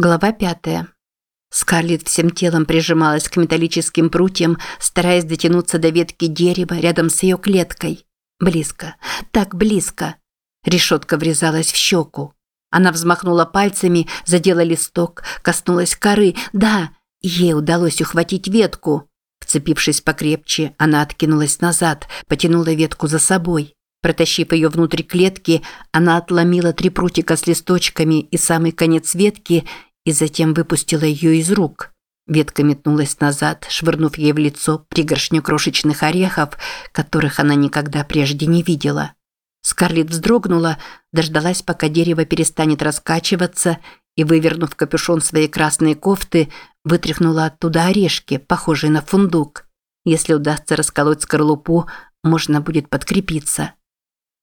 Глава пятая. Скарлетт всем телом прижималась к металлическим прутьям, стараясь дотянуться до ветки дерева рядом с ее клеткой. Близко, так близко. Решетка врезалась в щеку. Она взмахнула пальцами, задела листок, коснулась коры. Да, ей удалось ухватить ветку. Вцепившись покрепче, она откинулась назад, потянула ветку за собой. Протащив ее внутрь клетки, она отломила три прутика с листочками и самый конец ветки и затем выпустила ее из рук. Ветка метнулась назад, швырнув ей в лицо пригоршню крошечных орехов, которых она никогда прежде не видела. Скарлетт вздрогнула, дождалась, пока дерево перестанет раскачиваться, и, вывернув капюшон своей красной кофты, вытряхнула оттуда орешки, похожие на фундук. Если удастся расколоть скорлупу, можно будет подкрепиться.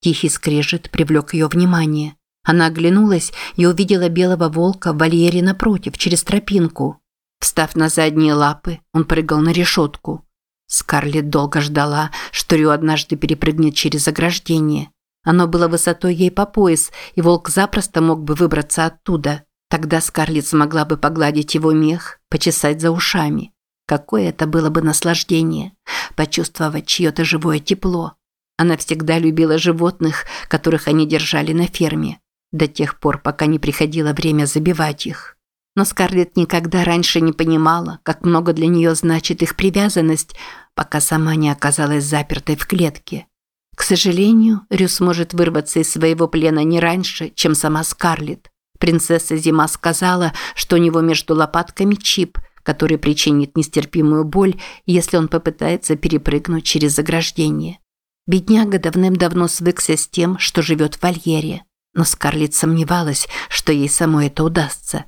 Тихий скрежет привлек ее внимание. Она оглянулась и увидела белого волка в вольере напротив, через тропинку. Встав на задние лапы, он прыгал на решетку. Скарлетт долго ждала, что Рю однажды перепрыгнет через ограждение. Оно было высотой ей по пояс, и волк запросто мог бы выбраться оттуда. Тогда Скарлетт смогла бы погладить его мех, почесать за ушами. Какое это было бы наслаждение – почувствовать чье-то живое тепло. Она всегда любила животных, которых они держали на ферме до тех пор, пока не приходило время забивать их. Но Скарлетт никогда раньше не понимала, как много для нее значит их привязанность, пока сама не оказалась запертой в клетке. К сожалению, Рю сможет вырваться из своего плена не раньше, чем сама Скарлетт. Принцесса Зима сказала, что у него между лопатками чип, который причинит нестерпимую боль, если он попытается перепрыгнуть через заграждение. Бедняга давным-давно свыкся с тем, что живет в вольере но Скарлетт сомневалась, что ей самой это удастся.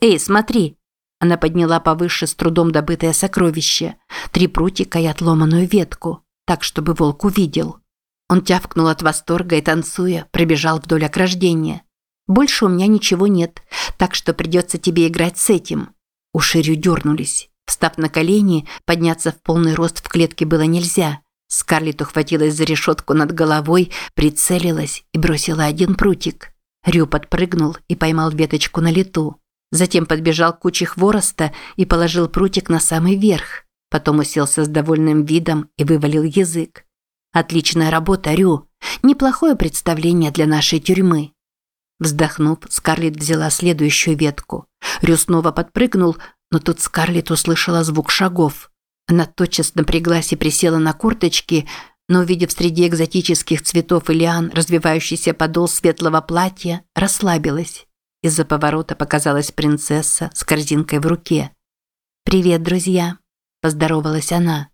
«Эй, смотри!» Она подняла повыше с трудом добытое сокровище, три прутика и отломанную ветку, так, чтобы волк увидел. Он тявкнул от восторга и, танцуя, пробежал вдоль ограждения. «Больше у меня ничего нет, так что придется тебе играть с этим». Уши дернулись. Встав на колени, подняться в полный рост в клетке было нельзя – Скарлетт ухватилась за решетку над головой, прицелилась и бросила один прутик. Рю подпрыгнул и поймал веточку на лету. Затем подбежал к куче хвороста и положил прутик на самый верх. Потом уселся с довольным видом и вывалил язык. «Отличная работа, Рю. Неплохое представление для нашей тюрьмы». Вздохнув, Скарлетт взяла следующую ветку. Рю снова подпрыгнул, но тут Скарлетт услышала звук шагов. Она тотчас напряглась и присела на корточки, но, увидев среди экзотических цветов и лиан развивающийся подол светлого платья, расслабилась. Из-за поворота показалась принцесса с корзинкой в руке. «Привет, друзья!» – поздоровалась она.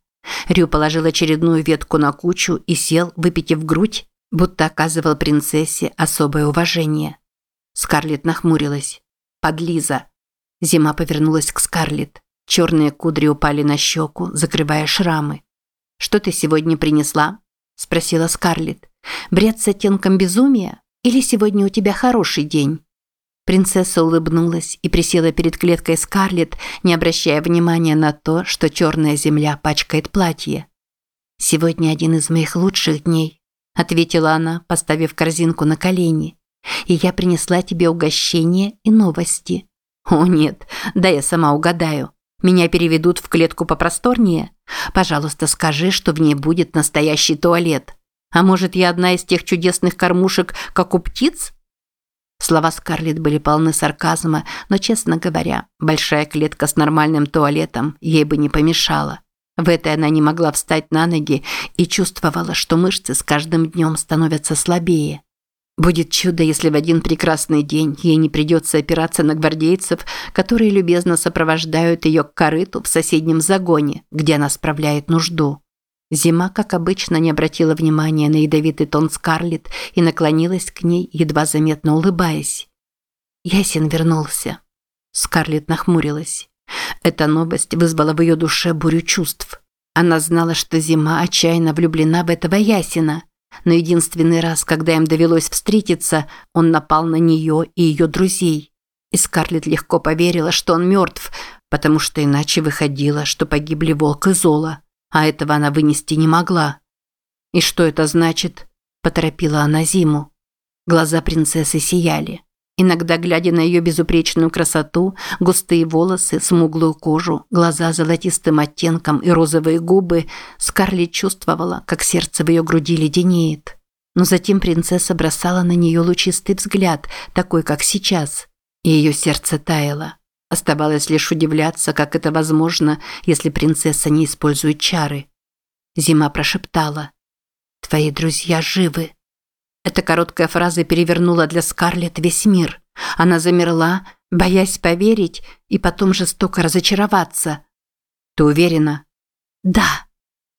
Рю положил очередную ветку на кучу и сел, выпитив грудь, будто оказывал принцессе особое уважение. Скарлетт нахмурилась. «Подлиза!» Зима повернулась к Скарлетт. Черные кудри упали на щеку, закрывая шрамы. «Что ты сегодня принесла?» – спросила Скарлетт. «Бред с оттенком безумия? Или сегодня у тебя хороший день?» Принцесса улыбнулась и присела перед клеткой Скарлетт, не обращая внимания на то, что черная земля пачкает платье. «Сегодня один из моих лучших дней», – ответила она, поставив корзинку на колени. «И я принесла тебе угощение и новости». «О нет, да я сама угадаю. Меня переведут в клетку попросторнее? Пожалуйста, скажи, что в ней будет настоящий туалет. А может, я одна из тех чудесных кормушек, как у птиц? Слова Скарлетт были полны сарказма, но, честно говоря, большая клетка с нормальным туалетом ей бы не помешала. В этой она не могла встать на ноги и чувствовала, что мышцы с каждым днем становятся слабее. Будет чудо, если в один прекрасный день ей не придется опираться на гвардейцев, которые любезно сопровождают ее к корыту в соседнем загоне, где она справляет нужду. Зима, как обычно, не обратила внимания на ядовитый тон Скарлетт и наклонилась к ней, едва заметно улыбаясь. Ясен вернулся. Скарлетт нахмурилась. Эта новость вызвала в ее душе бурю чувств. Она знала, что Зима отчаянно влюблена в этого Ясина – но единственный раз, когда им довелось встретиться, он напал на нее и ее друзей. И Скарлетт легко поверила, что он мертв, потому что иначе выходило, что погибли Волк и Зола, а этого она вынести не могла. «И что это значит?» – поторопила она Зиму. Глаза принцессы сияли. Иногда, глядя на ее безупречную красоту, густые волосы, смуглую кожу, глаза золотистым оттенком и розовые губы, Скарлетт чувствовала, как сердце в ее груди леденеет. Но затем принцесса бросала на нее лучистый взгляд, такой, как сейчас, и ее сердце таяло. Оставалось лишь удивляться, как это возможно, если принцесса не использует чары. Зима прошептала. «Твои друзья живы». Эта короткая фраза перевернула для Скарлетт весь мир. Она замерла, боясь поверить и потом жестоко разочароваться. «Ты уверена?» «Да».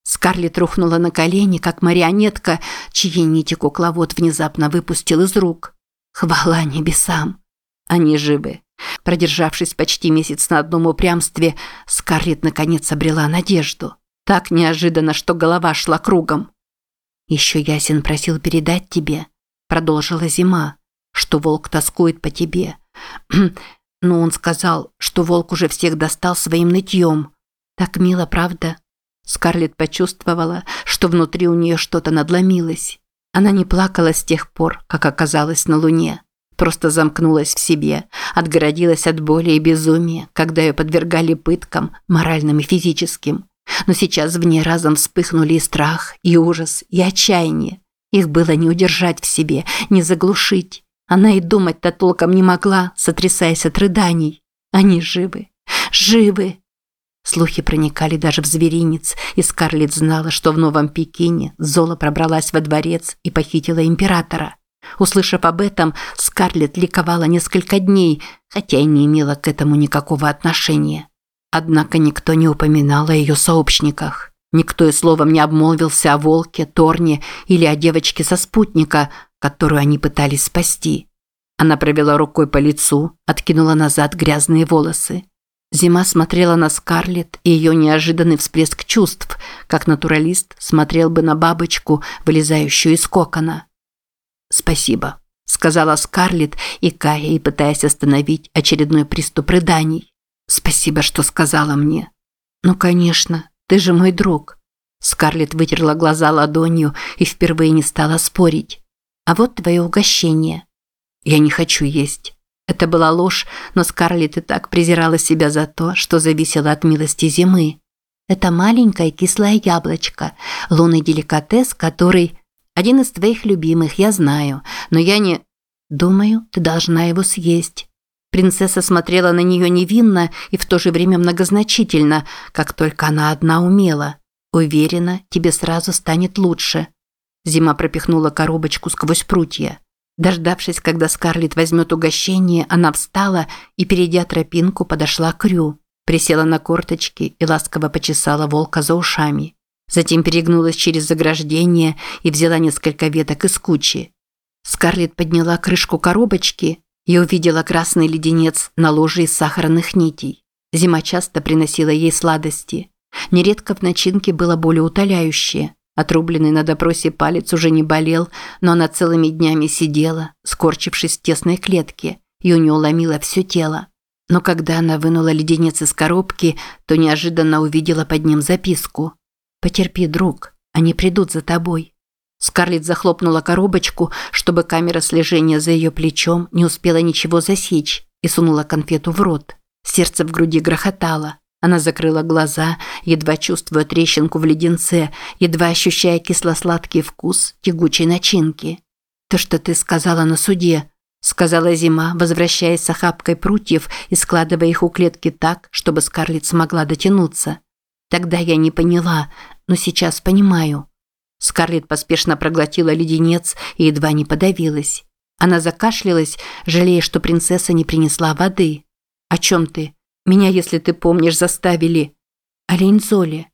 Скарлетт рухнула на колени, как марионетка, чьи нити кукловод внезапно выпустил из рук. Хвала небесам! Они живы. Продержавшись почти месяц на одном упрямстве, Скарлетт наконец обрела надежду. Так неожиданно, что голова шла кругом. «Еще Ясен просил передать тебе», – продолжила зима, – «что волк тоскует по тебе». Но он сказал, что волк уже всех достал своим нытьем. Так мило, правда? Скарлетт почувствовала, что внутри у нее что-то надломилось. Она не плакала с тех пор, как оказалась на Луне. Просто замкнулась в себе, отгородилась от боли и безумия, когда ее подвергали пыткам, моральным и физическим. Но сейчас в ней разом вспыхнули и страх, и ужас, и отчаяние. Их было не удержать в себе, не заглушить. Она и думать-то толком не могла, сотрясаясь от рыданий. Они живы. Живы. Слухи проникали даже в зверинец, и Скарлетт знала, что в Новом Пекине Зола пробралась во дворец и похитила императора. Услышав об этом, Скарлетт ликовала несколько дней, хотя и не имела к этому никакого отношения. Однако никто не упоминал о ее сообщниках. Никто и словом не обмолвился о волке, Торне или о девочке со спутника, которую они пытались спасти. Она провела рукой по лицу, откинула назад грязные волосы. Зима смотрела на Скарлетт и ее неожиданный всплеск чувств, как натуралист смотрел бы на бабочку, вылезающую из кокона. «Спасибо», – сказала Скарлетт, и пытаясь остановить очередной приступ рыданий. Спасибо, что сказала мне. Ну, конечно, ты же мой друг. Скарлетт вытерла глаза ладонью и впервые не стала спорить. А вот твое угощение. Я не хочу есть. Это была ложь, но Скарлетт и так презирала себя за то, что зависело от милости зимы. Это маленькое кислое яблочко, лунный деликатес, который... Один из твоих любимых, я знаю, но я не... Думаю, ты должна его съесть. Принцесса смотрела на нее невинно и в то же время многозначительно, как только она одна умела. Уверена, тебе сразу станет лучше. Зима пропихнула коробочку сквозь прутья. Дождавшись, когда Скарлетт возьмет угощение, она встала и, перейдя тропинку, подошла к Рю. Присела на корточки и ласково почесала волка за ушами. Затем перегнулась через заграждение и взяла несколько веток из кучи. Скарлетт подняла крышку коробочки я увидела красный леденец на ложе из сахарных нитей. Зима часто приносила ей сладости. Нередко в начинке было более утоляющее. Отрубленный на допросе палец уже не болел, но она целыми днями сидела, скорчившись в тесной клетке, и у нее ломило все тело. Но когда она вынула леденец из коробки, то неожиданно увидела под ним записку. «Потерпи, друг, они придут за тобой». Скарлетт захлопнула коробочку, чтобы камера слежения за ее плечом не успела ничего засечь, и сунула конфету в рот. Сердце в груди грохотало. Она закрыла глаза, едва чувствуя трещинку в леденце, едва ощущая кисло-сладкий вкус тягучей начинки. «То, что ты сказала на суде», – сказала Зима, возвращаясь с охапкой прутьев и складывая их у клетки так, чтобы Скарлетт смогла дотянуться. «Тогда я не поняла, но сейчас понимаю». Скарлетт поспешно проглотила леденец и едва не подавилась. Она закашлялась, жалея, что принцесса не принесла воды. «О чем ты? Меня, если ты помнишь, заставили...» «Олень Золи».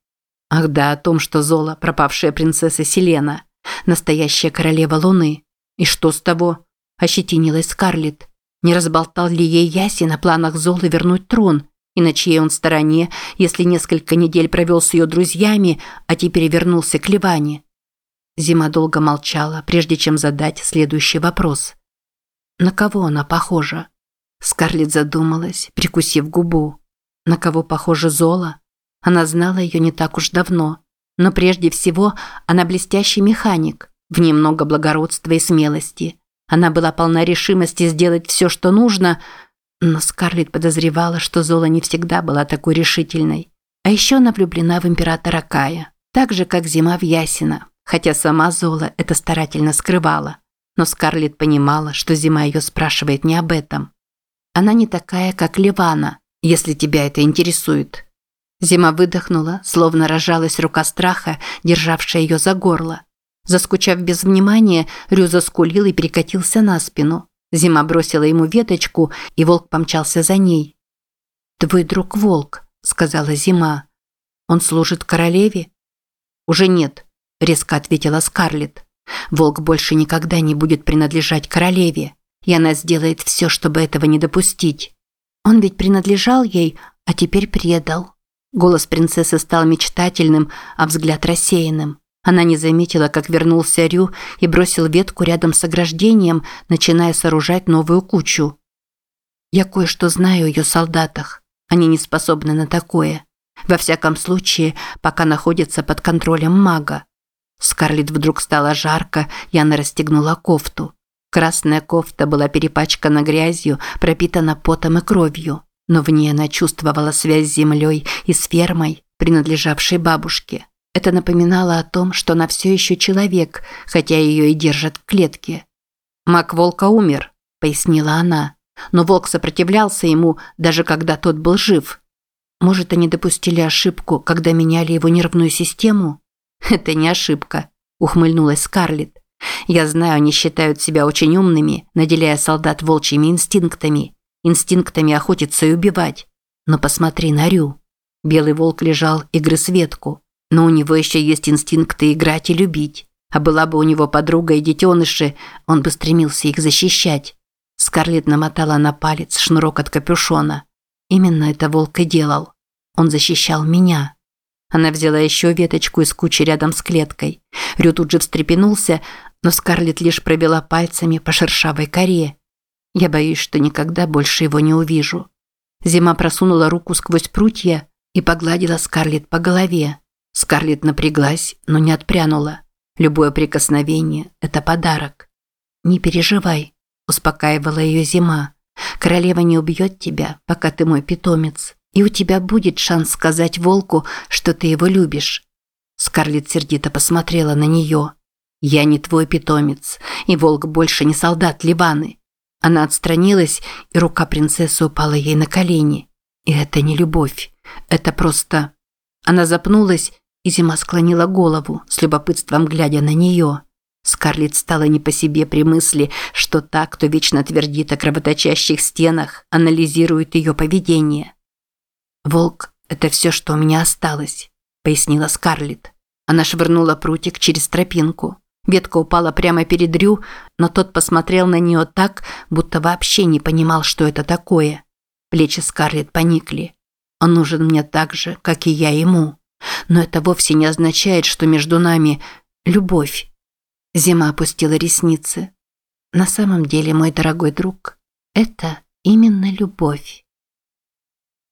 «Ах да, о том, что Зола – пропавшая принцесса Селена, настоящая королева Луны. И что с того?» – ощетинилась Скарлетт. Не разболтал ли ей Яси на планах Золы вернуть трон? И на чьей он стороне, если несколько недель провел с ее друзьями, а теперь вернулся к Ливане? Зима долго молчала, прежде чем задать следующий вопрос. На кого она похожа? Скарлетт задумалась, прикусив губу. На кого похожа Зола? Она знала ее не так уж давно. Но прежде всего она блестящий механик. В ней много благородства и смелости. Она была полна решимости сделать все, что нужно, но Скарлетт подозревала, что Зола не всегда была такой решительной. А еще она влюблена в императора Кая, так же, как Зима в Ясина, хотя сама Зола это старательно скрывала. Но Скарлетт понимала, что Зима ее спрашивает не об этом. Она не такая, как Ливана, если тебя это интересует. Зима выдохнула, словно разжалась рука страха, державшая ее за горло. Заскучав без внимания, Рю заскулил и перекатился на спину. Зима бросила ему веточку, и волк помчался за ней. «Твой друг волк», – сказала Зима. «Он служит королеве?» «Уже нет», – резко ответила Скарлетт. «Волк больше никогда не будет принадлежать королеве, и она сделает все, чтобы этого не допустить. Он ведь принадлежал ей, а теперь предал». Голос принцессы стал мечтательным, а взгляд рассеянным. Она не заметила, как вернулся Рю и бросил ветку рядом с ограждением, начиная сооружать новую кучу. «Я кое-что знаю о ее солдатах. Они не способны на такое. Во всяком случае, пока находятся под контролем мага». Скарлетт вдруг стало жарко, и она расстегнула кофту. Красная кофта была перепачкана грязью, пропитана потом и кровью, но в ней она чувствовала связь с землей и с фермой, принадлежавшей бабушке. Это напоминало о том, что она все еще человек, хотя ее и держат в клетке. «Маг волка умер», – пояснила она. «Но волк сопротивлялся ему, даже когда тот был жив. Может, они допустили ошибку, когда меняли его нервную систему?» «Это не ошибка», – ухмыльнулась Скарлетт. «Я знаю, они считают себя очень умными, наделяя солдат волчьими инстинктами, инстинктами охотиться и убивать. Но посмотри на Рю». Белый волк лежал и грыз ветку. Но у него еще есть инстинкты играть и любить. А была бы у него подруга и детеныши, он бы стремился их защищать. Скарлетт намотала на палец шнурок от капюшона. Именно это волк и делал. Он защищал меня. Она взяла еще веточку из кучи рядом с клеткой. Рю тут же встрепенулся, но Скарлетт лишь провела пальцами по шершавой коре. Я боюсь, что никогда больше его не увижу. Зима просунула руку сквозь прутья и погладила Скарлетт по голове. Скарлетт напряглась, но не отпрянула. Любое прикосновение – это подарок. «Не переживай», – успокаивала ее зима. «Королева не убьет тебя, пока ты мой питомец, и у тебя будет шанс сказать волку, что ты его любишь». Скарлетт сердито посмотрела на нее. «Я не твой питомец, и волк больше не солдат Ливаны». Она отстранилась, и рука принцессы упала ей на колени. И это не любовь, это просто... Она запнулась и Зима склонила голову, с любопытством глядя на нее. Скарлетт стала не по себе при мысли, что та, кто вечно твердит о кровоточащих стенах, анализирует ее поведение. «Волк – это все, что у меня осталось», – пояснила Скарлетт. Она швырнула прутик через тропинку. Ветка упала прямо перед Рю, но тот посмотрел на нее так, будто вообще не понимал, что это такое. Плечи Скарлетт поникли. «Он нужен мне так же, как и я ему». Но это вовсе не означает, что между нами любовь. Зима опустила ресницы. На самом деле, мой дорогой друг, это именно любовь.